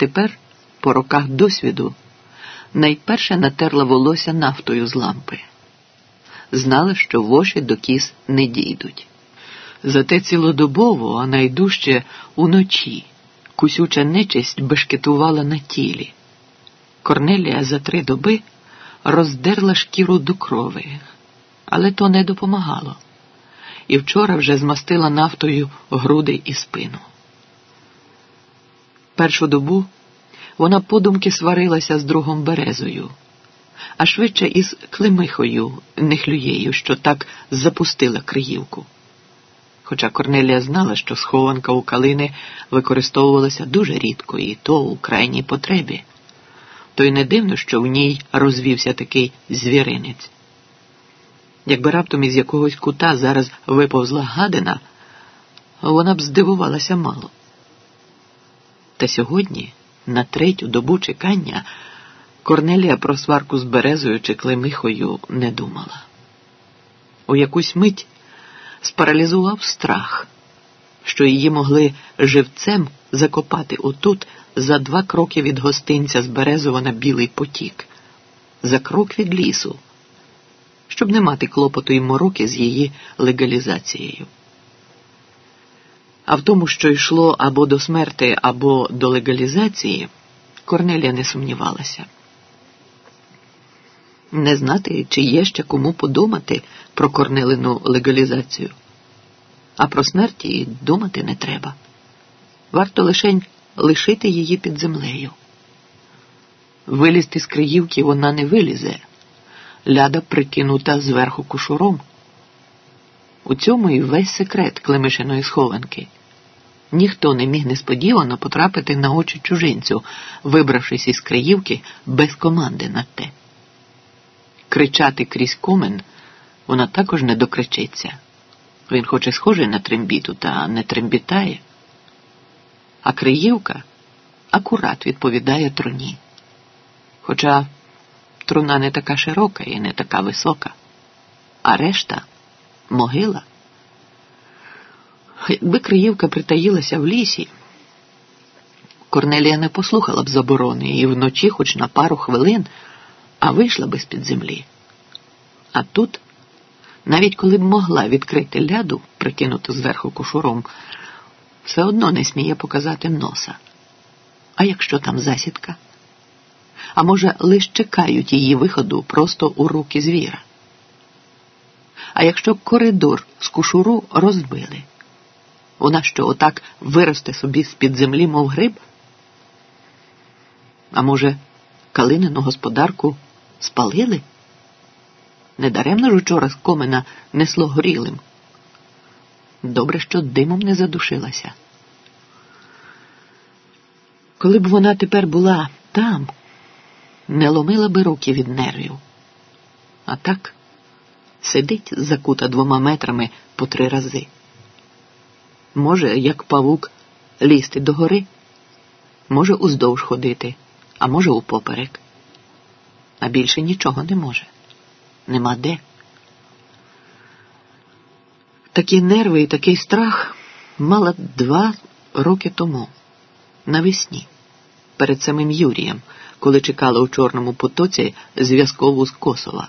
Тепер, по роках досвіду, найперше натерла волосся нафтою з лампи. Знала, що воші до кіз не дійдуть. Зате цілодобово, а найдужче уночі, кусюча нечисть бешкетувала на тілі. Корнелія за три доби роздерла шкіру до крови, але то не допомагало. І вчора вже змастила нафтою груди і спину. Першу добу вона подумки сварилася з другом Березою, а швидше із Климихою, нехлюєю, що так запустила Криївку. Хоча Корнелія знала, що схованка у калини використовувалася дуже рідко і то у крайній потребі, то й не дивно, що в ній розвівся такий звіринець. Якби раптом із якогось кута зараз виповзла гадина, вона б здивувалася мало. Та сьогодні, на третю добу чекання, Корнелія про сварку з Березою чи Климихою не думала. У якусь мить спаралізував страх, що її могли живцем закопати отут за два кроки від гостинця з Березова на Білий потік, за крок від лісу, щоб не мати клопоту і мороки з її легалізацією. А в тому, що йшло або до смерти, або до легалізації, Корнелія не сумнівалася. Не знати, чи є ще кому подумати про Корнелину легалізацію. А про смерть її думати не треба. Варто лишень лишити її під землею. Вилізти з Криївки вона не вилізе, ляда прикинута зверху кушуром. У цьому і весь секрет Клемишиної схованки. Ніхто не міг несподівано потрапити на очі чужинцю, вибравшись із Криївки без команди на те. Кричати крізь комен вона також не докричиться. Він хоч і схожий на трембіту, та не трембітає. А Криївка акурат відповідає труні. Хоча труна не така широка і не така висока, а решта могила. Якби Криївка притаїлася в лісі, Корнелія не послухала б заборони і вночі, хоч на пару хвилин, а вийшла би з-під землі. А тут, навіть коли б могла відкрити ляду, прикинуту зверху кошуром, все одно не сміє показати носа. А якщо там засідка? А може, лише чекають її виходу просто у руки звіра? А якщо коридор з кушуру розбили? Вона що, отак виросте собі з-під землі, мов гриб? А може, калинину господарку спалили? Недаремно ж учора з комина несло горілим. Добре, що димом не задушилася. Коли б вона тепер була там, не ломила би руки від нервів. А так сидить закута двома метрами по три рази. Може, як павук, лізти до гори, може уздовж ходити, а може упоперек. А більше нічого не може. Нема де. Такі нерви і такий страх мала два роки тому, навесні, перед самим Юрієм, коли чекала у Чорному потоці зв'язкову з Косова.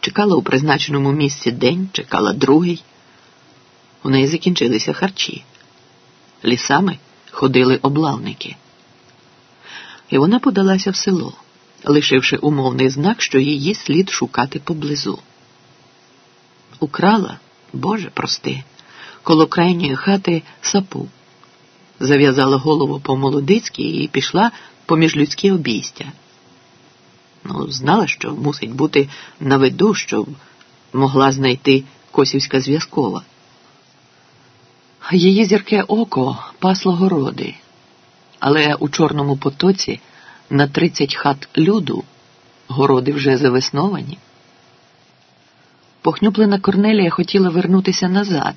Чекала у призначеному місці день, чекала другий. У неї закінчилися харчі. Лісами ходили облавники. І вона подалася в село, лишивши умовний знак, що її слід шукати поблизу. Украла, Боже прости, коло крайньої хати сапу, зав'язала голову по молодицьки і пішла поміж людські обійстя. Ну, знала, що мусить бути на виду, щоб могла знайти косівська зв'язкова. Її зірке око пасло городи, але у Чорному потоці на тридцять хат люду городи вже завесновані. Похнюплена Корнелія хотіла вернутися назад,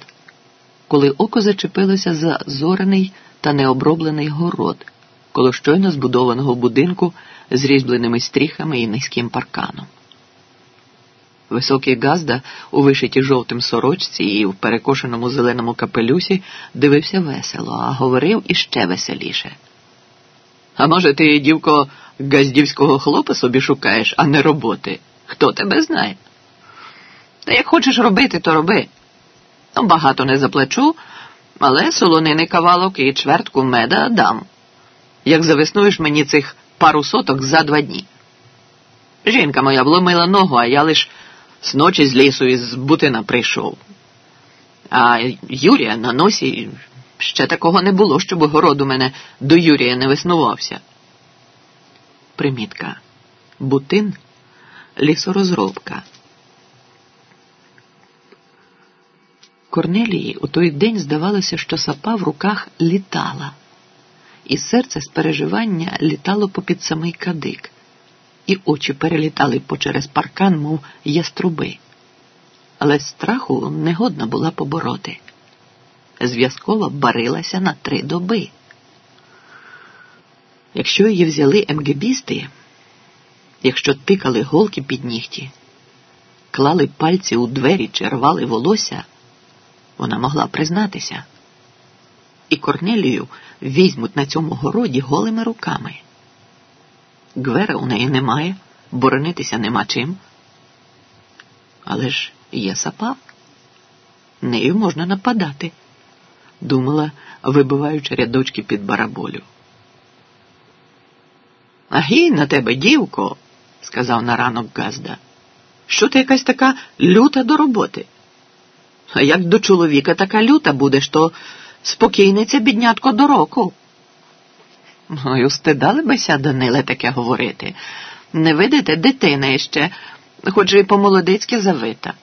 коли око зачепилося за зорений та необроблений город коло щойно збудованого будинку з різьбленими стріхами і низьким парканом. Високий Газда у вишитій жовтим сорочці і в перекошеному зеленому капелюсі дивився весело, а говорив іще веселіше. А може, ти, дівко, газдівського хлопа собі шукаєш, а не роботи? Хто тебе знає? Та як хочеш робити, то роби. Ну, багато не заплачу, але солонини кавалок і чвертку меда дам. Як завеснуєш мені цих пару соток за два дні. Жінка моя вломила ногу, а я лиш з ночі з лісу із бутина прийшов. А Юрія на носі ще такого не було, щоб город у мене до Юрія не веснувався. Примітка. Бутин лісорозробка. Корнелії у той день здавалося, що сапа в руках літала, і серце з переживання літало попід самий кадик, і очі перелітали по через паркан, мов яструби. Але страху негодна була побороти. Зв'язкова барилася на три доби. Якщо її взяли МГБісти, якщо тикали голки під нігті, клали пальці у двері чи рвали волосся, вона могла признатися. І Корнелію візьмуть на цьому городі голими руками. Гвера у неї немає, боронитися нема чим. Але ж є сапа, нею можна нападати, думала, вибиваючи рядочки під бараболю. Агій на тебе, дівко, сказав на ранок Газда. Що ти якась така люта до роботи? А як до чоловіка така люта будеш, то спокійниця, біднятко, до року. Ну, й устидали бися, Даниле, таке говорити. Не видите, дитина іще, хоч і по-молодицьки завита,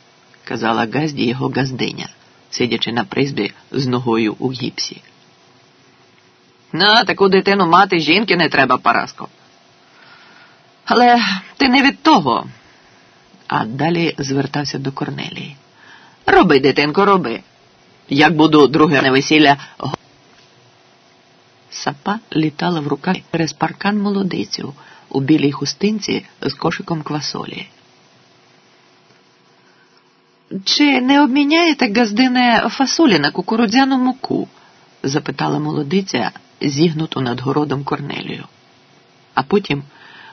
казала Газді його газдиня, сидячи на призбі з ногою у гіпсі. На таку дитину мати жінки не треба, Параско. Але ти не від того. А далі звертався до Корнелії. Роби, дитинко, роби. Як буду друге на весілля. Сапа літала в руках через паркан молодицю у білій хустинці з кошиком квасолі. Чи не обміняєте газдине фасолі на кукурудзяну муку? запитала молодиця, зігнуту над городом Корнелію. А потім,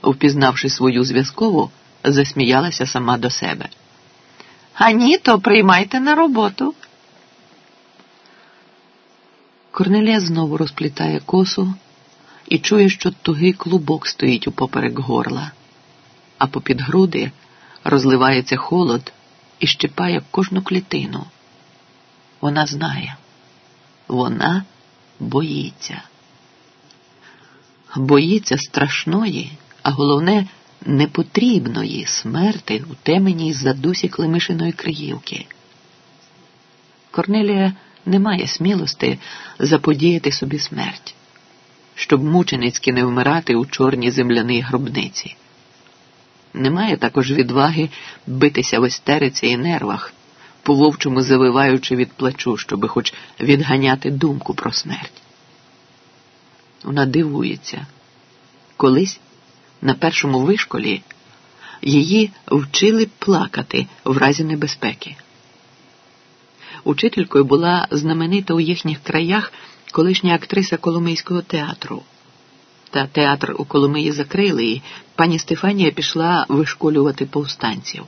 впізнавши свою зв'язкову, засміялася сама до себе. А ні, то приймайте на роботу. Корнелія знову розплітає косу і чує, що тугий клубок стоїть упоперек горла, а попід груди розливається холод і щипає кожну клітину. Вона знає, вона боїться. Боїться страшної, а головне непотрібної смерти у теменій задусі Климишиної Криївки. Корнелія не має смілости заподіяти собі смерть, щоб мученицьки не вмирати у чорній земляній гробниці. Немає також відваги битися в істериці і нервах, по вовчому завиваючи від плачу, щоби хоч відганяти думку про смерть. Вона дивується. Колись на першому вишколі її вчили плакати в разі небезпеки. Учителькою була знаменита у їхніх краях колишня актриса Коломийського театру. Та театр у Коломиї закрили, і пані Стефанія пішла вишколювати повстанців.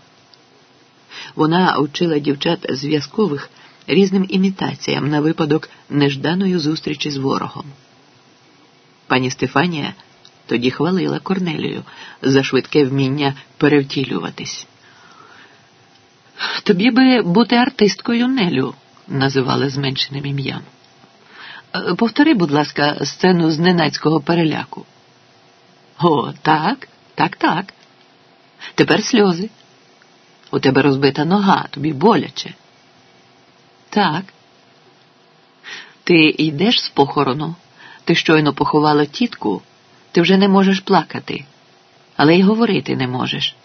Вона вчила дівчат зв'язкових різним імітаціям на випадок нежданої зустрічі з ворогом. Пані Стефанія тоді хвалила Корнелію за швидке вміння перевтілюватись. Тобі би бути артисткою Нелю, називали зменшеним ім'ям. Е, повтори, будь ласка, сцену з ненацького переляку. О, так, так, так. Тепер сльози. У тебе розбита нога, тобі боляче. Так. Ти йдеш з похорону, ти щойно поховала тітку, ти вже не можеш плакати, але й говорити не можеш.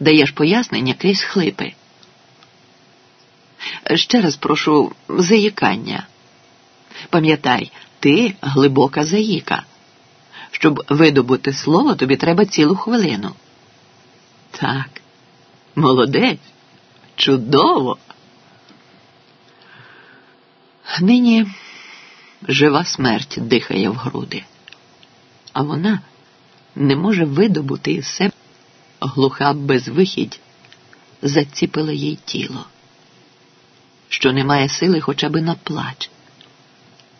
Даєш пояснення крізь хлипи. Ще раз прошу заїкання. Пам'ятай, ти глибока заїка. Щоб видобути слово, тобі треба цілу хвилину. Так, Молодець, чудово. Нині жива смерть дихає в груди, а вона не може видобути із себе глуха безвихідь заціпила їй тіло, що не має сили хоча б на плач.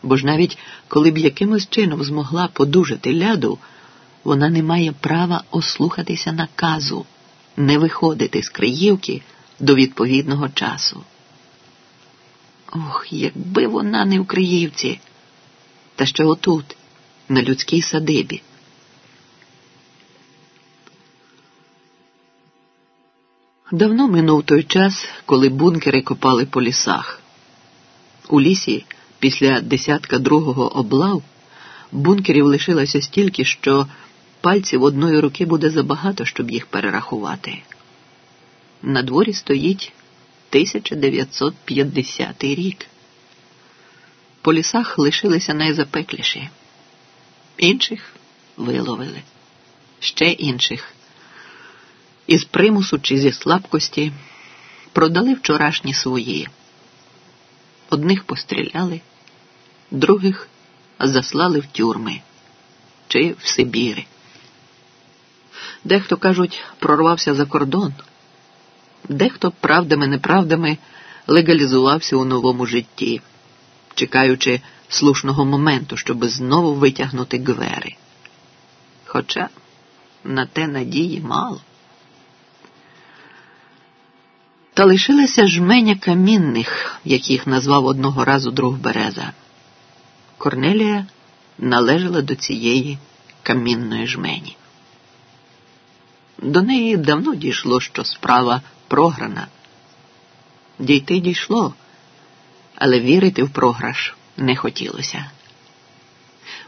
Бо ж навіть коли б якимось чином змогла подужати ляду, вона не має права ослухатися наказу, не виходити з Криївки до відповідного часу. Ох, якби вона не в Криївці, та що отут, на людській садибі. Давно минув той час, коли бункери копали по лісах. У лісі, після десятка другого облав, бункерів лишилося стільки, що пальців одної руки буде забагато, щоб їх перерахувати. На дворі стоїть 1950 рік. По лісах лишилися найзапекліші. Інших виловили, ще інших із примусу чи зі слабкості продали вчорашні свої. Одних постріляли, других заслали в тюрми чи в Сибіри. Дехто, кажуть, прорвався за кордон, дехто правдами-неправдами легалізувався у новому житті, чекаючи слушного моменту, щоб знову витягнути гвери. Хоча на те надії мало. Та лишилася жменя камінних, яких назвав одного разу друг Береза. Корнелія належала до цієї камінної жмені. До неї давно дійшло, що справа програна. Дійти дійшло, але вірити в програш не хотілося.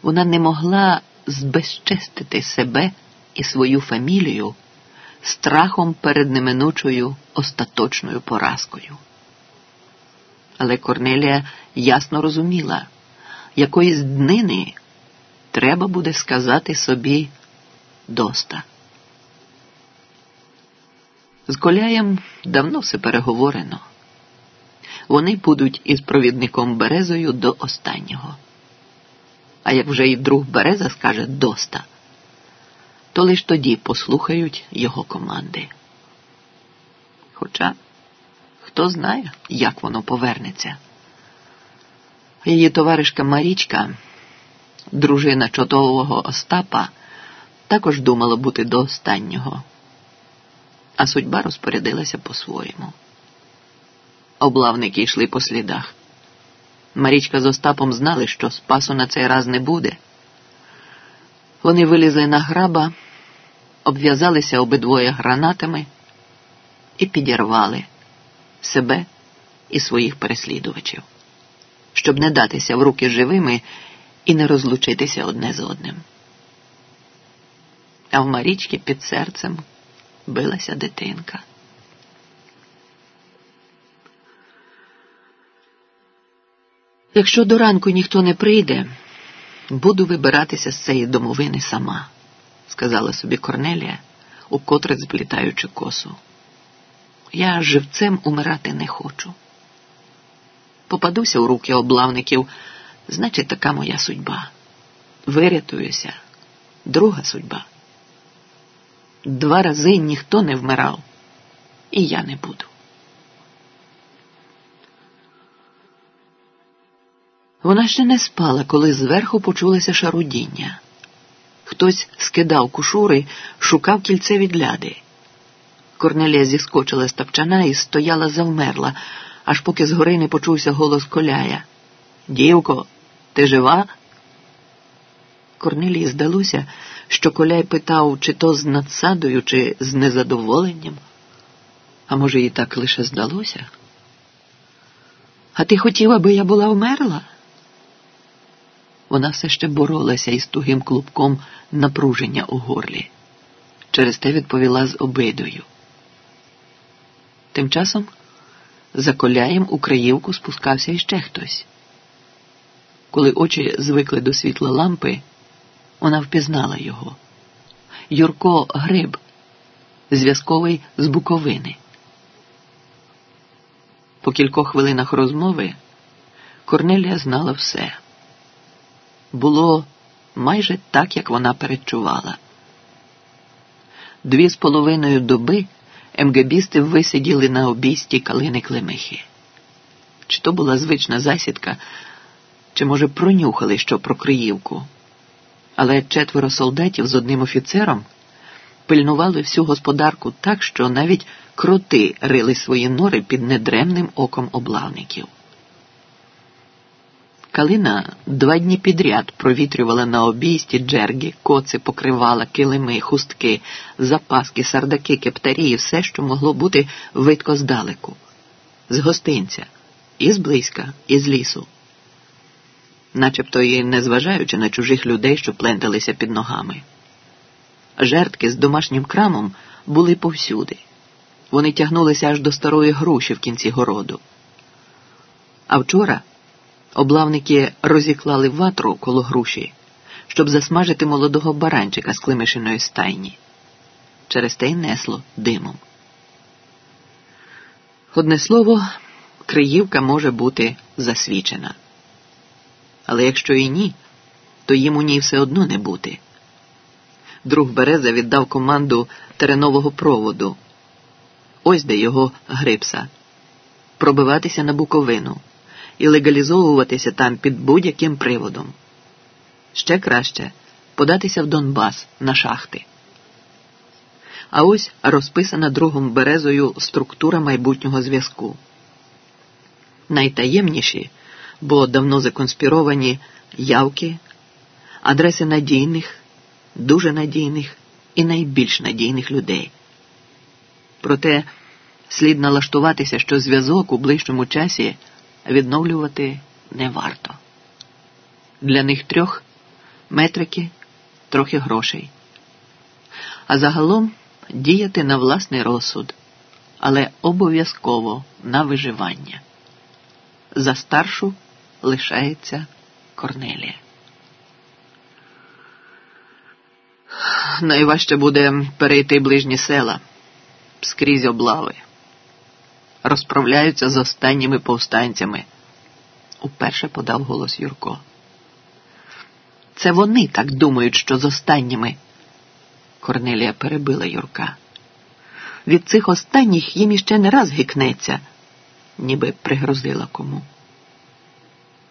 Вона не могла збезчестити себе і свою фамілію страхом перед неминучою остаточною поразкою. Але Корнелія ясно розуміла, якоїсь днини треба буде сказати собі доста. З коляєм давно все переговорено. Вони будуть із провідником Березою до останнього. А як вже і друг Береза скаже доста то лиш тоді послухають його команди. Хоча хто знає, як воно повернеться. Її товаришка Марічка, дружина чотового Остапа, також думала бути до останнього, а судьба розпорядилася по-своєму. Облавники йшли по слідах. Марічка з Остапом знали, що спасу на цей раз не буде. Вони вилізли на граба, обв'язалися обидвоє гранатами і підірвали себе і своїх переслідувачів, щоб не датися в руки живими і не розлучитися одне з одним. А в Марічки під серцем билася дитинка. Якщо до ранку ніхто не прийде, Буду вибиратися з цієї домовини сама, сказала собі Корнелія, укотре зплітаючи косу. Я живцем умирати не хочу. Попадуся у руки облавників, значить, така моя судьба. Вирятуюся, друга судьба. Два рази ніхто не вмирав, і я не буду. Вона ще не спала, коли зверху почулося шарудіння. Хтось скидав кушури, шукав кільце від ляди. Корнелія зіскочила з тапчана і стояла завмерла, аж поки згори не почувся голос коляя. Дівко, ти жива? Корнелії здалося, що коляй питав, чи то з надсадою, чи з незадоволенням. А може, і так лише здалося? А ти хотіла, би я була вмерла? Вона все ще боролася із тугим клубком напруження у горлі. Через те відповіла з обидою. Тим часом за коляєм у краївку спускався іще хтось. Коли очі звикли до світла лампи, вона впізнала його. Юрко Гриб, зв'язковий з Буковини. По кількох хвилинах розмови Корнелія знала все. Було майже так, як вона передчувала. Дві з половиною доби МГБісти висиділи на обійсті калини Клемихи. Чи то була звична засідка, чи, може, пронюхали що про Криївку. Але четверо солдатів з одним офіцером пильнували всю господарку так, що навіть кроти рили свої нори під недремним оком облавників. Калина два дні підряд провітрювала на обійсті джерги, коци, покривала, килими, хустки, запаски, сардаки, кептарі і все, що могло бути видко здалеку, з гостинця, і зблизька, і з лісу. Начебто і не зважаючи на чужих людей, що пленталися під ногами. Жертки з домашнім крамом були повсюди. Вони тягнулися аж до старої груші в кінці городу. А вчора облавники розіклали ватру коло груші, щоб засмажити молодого баранчика з климишиної стайні. Через те й несло димом. Одне слово, Криївка може бути засвічена. Але якщо і ні, то їм у ній все одно не бути. Друг Береза віддав команду теренового проводу. Ось де його грипса. Пробиватися на Буковину і легалізовуватися там під будь-яким приводом. Ще краще податися в Донбас на шахти. А ось розписана другом березою структура майбутнього зв'язку. Найтаємніші, бо давно законспіровані явки, адреси надійних, дуже надійних і найбільш надійних людей. Проте слід налаштуватися, що зв'язок у ближчому часі відновлювати не варто. Для них трьох метрики, трохи грошей. А загалом діяти на власний розсуд, але обов'язково на виживання. За старшу лишається Корнелія. Найважче буде перейти ближні села скрізь облави. Розправляються з останніми повстанцями, уперше подав голос Юрко. Це вони так думають, що з останніми. Корнелія перебила Юрка. Від цих останніх їм іще не раз гикнеться, ніби пригрозила кому.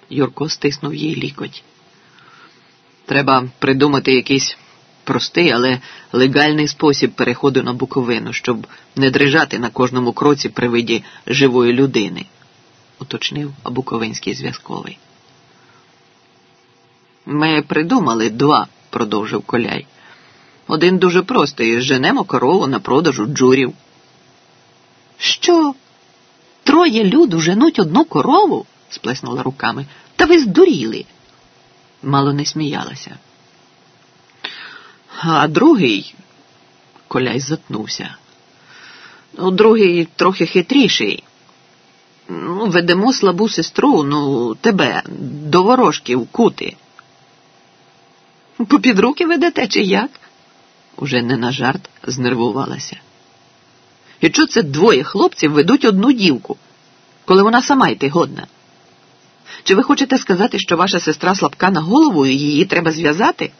Юрко стиснув їй лікоть. Треба придумати якийсь простий, але легальний спосіб переходу на Буковину, щоб не дрижати на кожному кроці при виді живої людини, уточнив Буковинський зв'язковий. Ми придумали два, продовжив коляй. Один дуже простий женемо корову на продажу джурів. Що? Троє люду женуть одну корову? сплеснула руками. Та ви здуріли. Мало не сміялася. А другий, коляй затнувся. Ну, другий трохи хитріший. Ну, Ведемо слабу сестру, ну, тебе, до ворожків кути. Попід руки ведете, чи як? Уже не на жарт знервувалася. І що це двоє хлопців ведуть одну дівку, коли вона сама йти годна? Чи ви хочете сказати, що ваша сестра слабка на голову і її треба зв'язати?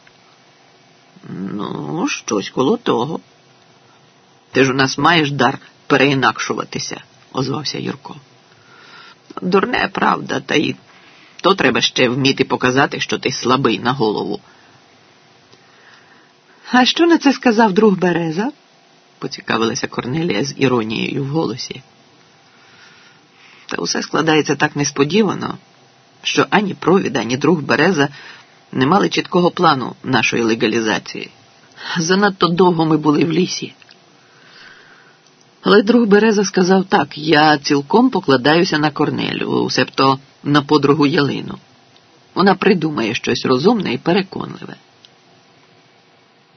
Ну, щось коло того. Ти ж у нас маєш дар переінакшуватися, озвався Юрко. Дурне правда, та й то треба ще вміти показати, що ти слабий на голову. А що на це сказав друг Береза? поцікавилася Корнелія з іронією в голосі. Та усе складається так несподівано, що ані провід, ані друг Береза не мали чіткого плану нашої легалізації. Занадто довго ми були в лісі. Але друг Береза сказав так: я цілком покладаюся на Корнелю, себто на подругу Ялину. Вона придумає щось розумне і переконливе.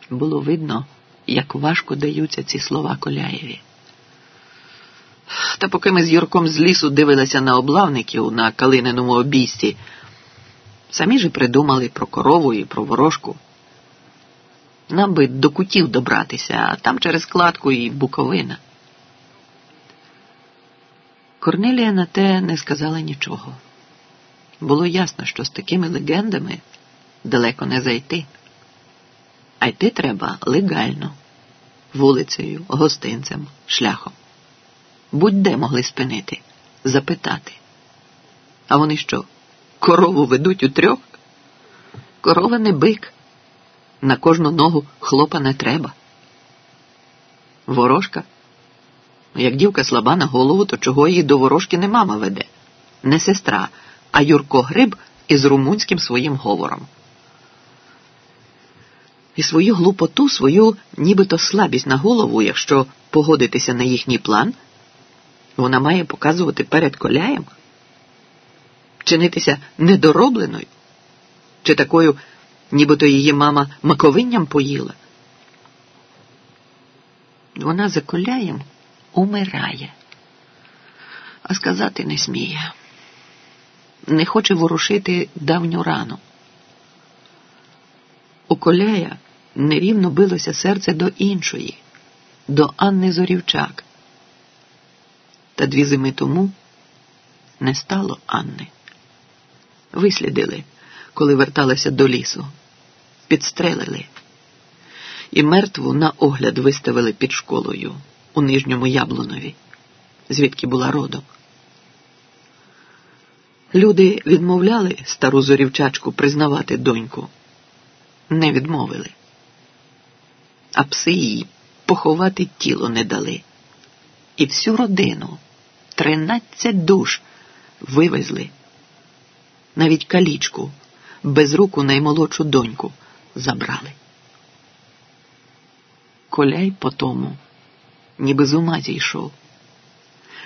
Було видно, як важко даються ці слова Коляєві. Та поки ми з Юрком з лісу дивилися на облавників на калининому обійсті, самі ж придумали про корову і про ворожку. Нам би до кутів добратися, а там через кладку і буковина. Корнелія на те не сказала нічого. Було ясно, що з такими легендами далеко не зайти. А йти треба легально, вулицею, гостинцем, шляхом. Будь-де могли спинити, запитати. А вони що, корову ведуть у трьох? Корова не бик. На кожну ногу хлопа не треба. Ворожка. Як дівка слаба на голову, то чого її до ворожки не мама веде, не сестра, а Юрко Гриб із румунським своїм говором. І свою глупоту, свою нібито слабість на голову, якщо погодитися на їхній план, вона має показувати перед коляєм, чинитися недоробленою, чи такою, нібито її мама маковинням поїла. Вона за коляєм умирає, а сказати не сміє, не хоче ворушити давню рану. У коляя нерівно билося серце до іншої, до Анни Зорівчак. Та дві зими тому не стало Анни. Вислідили, коли верталася до лісу, підстрелили і мертву на огляд виставили під школою у нижньому Яблунові, звідки була родом. Люди відмовляли стару зорівчачку признавати доньку, не відмовили, а пси їй поховати тіло не дали. І всю родину, тринадцять душ, вивезли. Навіть калічку, без руку наймолодшу доньку забрали. Коляй по тому ніби з ума зійшов.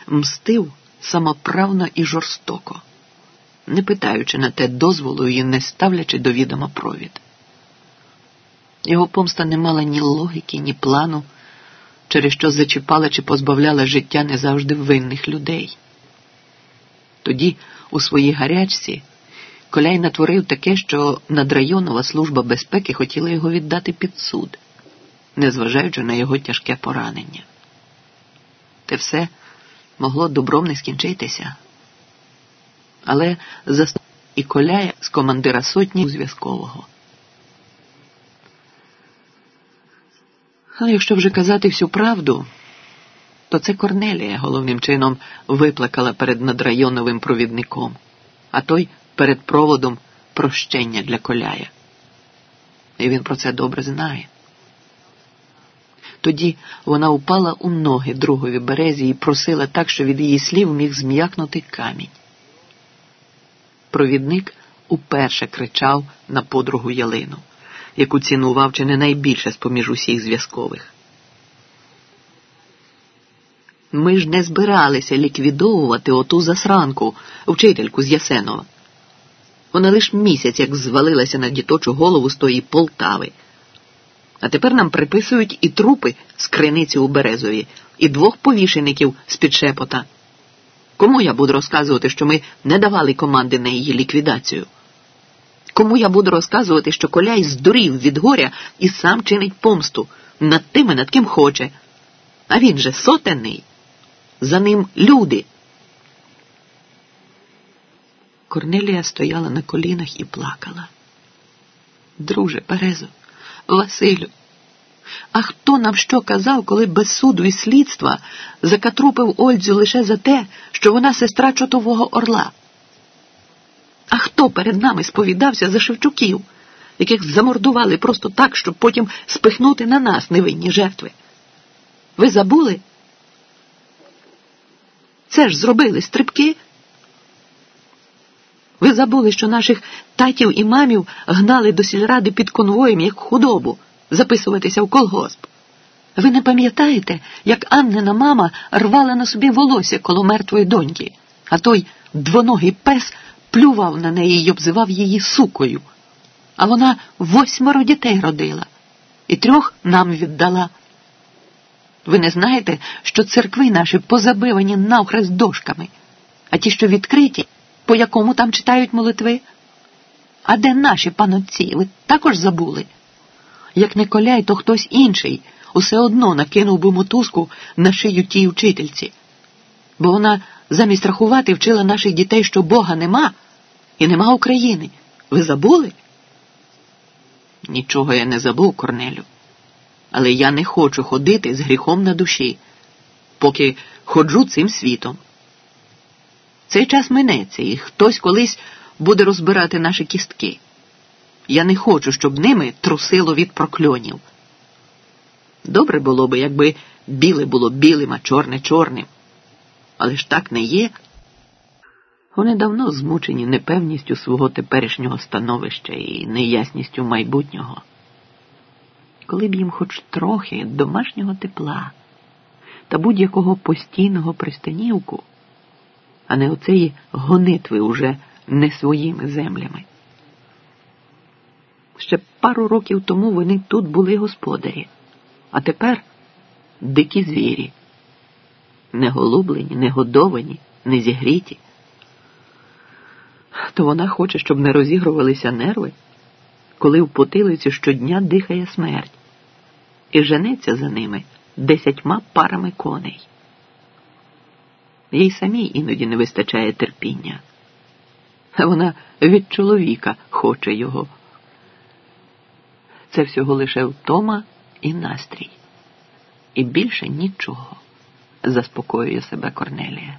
Мстив самоправно і жорстоко, не питаючи на те дозволу і не ставлячи до відома провід. Його помста не мала ні логіки, ні плану, через що зачіпала чи позбавляла життя не завжди винних людей. Тоді, у своїй гарячці, Коляй натворив таке, що надрайонова служба безпеки хотіла його віддати під суд, незважаючи на його тяжке поранення. Те все могло добром не скінчитися. Але за і коляє з командира сотні зв'язкового. Але якщо вже казати всю правду, то це Корнелія головним чином виплакала перед надрайоновим провідником, а той перед проводом прощення для коляя. І він про це добре знає. Тоді вона упала у ноги другові березі і просила так, що від її слів міг зм'якнути камінь. Провідник уперше кричав на подругу ялину, яку цінував чи не найбільше з поміж усіх зв'язкових. Ми ж не збиралися ліквідовувати оту засранку, вчительку з Ясенова. Вона лише місяць як звалилася на діточу голову з тої Полтави. А тепер нам приписують і трупи з криниці у Березові, і двох повішеників з під шепота. Кому я буду розказувати, що ми не давали команди на її ліквідацію? Кому я буду розказувати, що коляй здурів від горя і сам чинить помсту над тими, над ким хоче? А він же сотенний. За ним люди. Корнелія стояла на колінах і плакала. Друже, Березо, Василю, а хто нам що казав, коли без суду і слідства закатрупив Ольдзю лише за те, що вона сестра чотового орла? А хто перед нами сповідався за Шевчуків, яких замордували просто так, щоб потім спихнути на нас невинні жертви? Ви забули? Це ж зробили стрибки. Ви забули, що наших татів і мамів гнали до сільради під конвоєм як худобу записуватися в колгосп. Ви не пам'ятаєте, як Аннина мама рвала на собі волосся коло мертвої доньки, а той двоногий пес плював на неї й обзивав її сукою. А вона восьмеро дітей родила і трьох нам віддала. Ви не знаєте, що церкви наші позабивані навхрест дошками, а ті, що відкриті, по якому там читають молитви? А де наші панотці? Ви також забули? Як не коляй, то хтось інший усе одно накинув би мотузку на шию тій учительці, бо вона замість рахувати вчила наших дітей, що Бога нема і нема України. Ви забули? Нічого я не забув, Корнелю. Але я не хочу ходити з гріхом на душі, поки ходжу цим світом. Цей час минеться, і хтось колись буде розбирати наші кістки. Я не хочу, щоб ними трусило від прокльонів. Добре було би, якби біле було білим, а чорне чорним. Але ж так не є. Вони давно змучені непевністю свого теперішнього становища і неясністю майбутнього. Коли б їм хоч трохи домашнього тепла та будь-якого постійного пристанівку, а не оцеї гонитви уже не своїми землями. Ще пару років тому вони тут були господарі, а тепер дикі звірі, не голублені, не годовані, не зігріті. То вона хоче, щоб не розігрувалися нерви, коли в потилиці щодня дихає смерть, і женеться за ними десятьма парами коней. Їй самій іноді не вистачає терпіння. Вона від чоловіка хоче його. Це всього лише втома і настрій. І більше нічого, заспокоює себе Корнелія.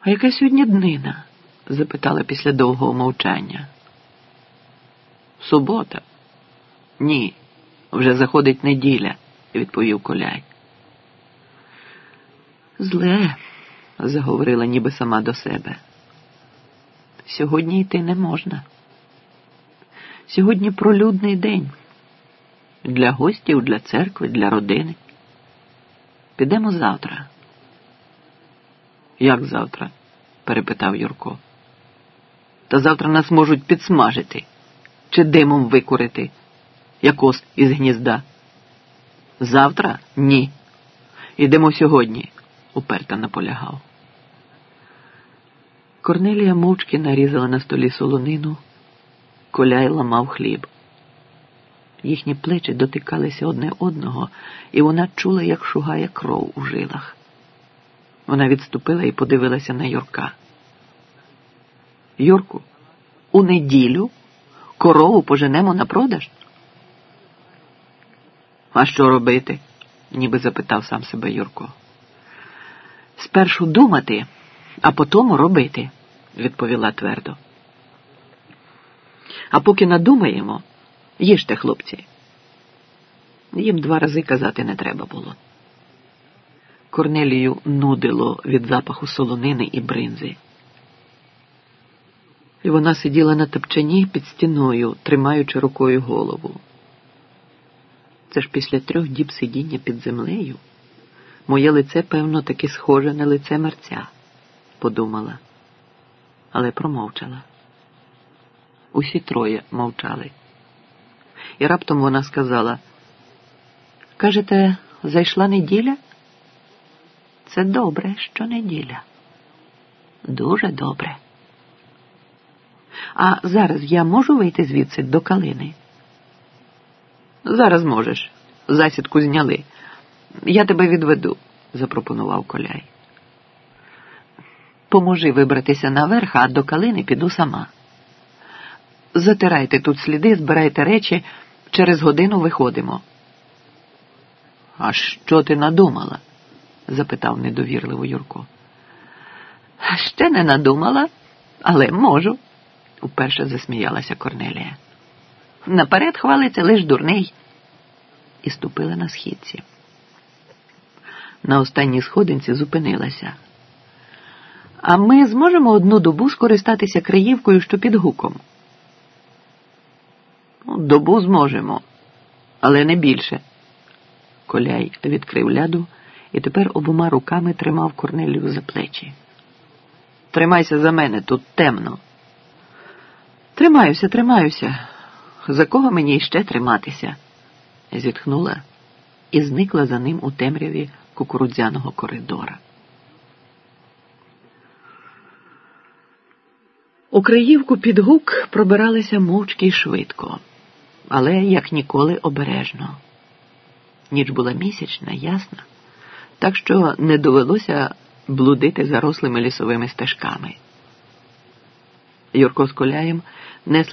А яка сьогодні днина? запитала після довгого мовчання. Субота? Ні, вже заходить неділя, відповів коляй. Зле, заговорила ніби сама до себе. Сьогодні йти не можна. Сьогодні пролюдний день для гостів, для церкви, для родини. Підемо завтра. Як завтра? перепитав Юрко. Та завтра нас можуть підсмажити чи димом викурити, як ос із гнізда. Завтра ні. Ідемо сьогодні, уперто наполягав. Корнелія мовчки нарізала на столі солонину, коляй ламав хліб. Їхні плечі дотикалися одне одного, і вона чула, як шугає кров у жилах. Вона відступила і подивилася на Юрка. Юрку, у неділю корову поженемо на продаж? А що робити? ніби запитав сам себе Юрко. Спершу думати, а потім робити, відповіла твердо. А поки надумаємо, їжте, хлопці. Їм два рази казати не треба було. Корнелію нудило від запаху солонини і бринзи. І вона сиділа на топчані під стіною, тримаючи рукою голову. Це ж після трьох діб сидіння під землею. Моє лице, певно, таки схоже на лице мерця, подумала, але промовчала. Усі троє мовчали. І раптом вона сказала: Кажете, зайшла неділя? Це добре, що неділя. Дуже добре. А зараз я можу вийти звідси до калини? Зараз можеш. Засідку зняли. Я тебе відведу, запропонував коляй. Поможи вибратися наверх, а до калини піду сама. Затирайте тут сліди, збирайте речі, через годину виходимо. А що ти надумала? запитав недовірливо Юрко. Ще не надумала, але можу, уперше засміялася Корнелія. Наперед хвалиться лиш дурний. І ступила на східці. На останній сходинці зупинилася. А ми зможемо одну добу скористатися краївкою, що під гуком. Ну, добу зможемо, але не більше. Коляй відкрив ляду і тепер обома руками тримав Корнелію за плечі. Тримайся за мене, тут темно. Тримаюся, тримаюся. За кого мені ще триматися? зітхнула і зникла за ним у темряві кукурудзяного коридора. У Криївку під гук пробиралися мовчки й швидко, але як ніколи обережно. Ніч була місячна, ясна, так що не довелося блудити зарослими лісовими стежками. Юрко з коляєм несли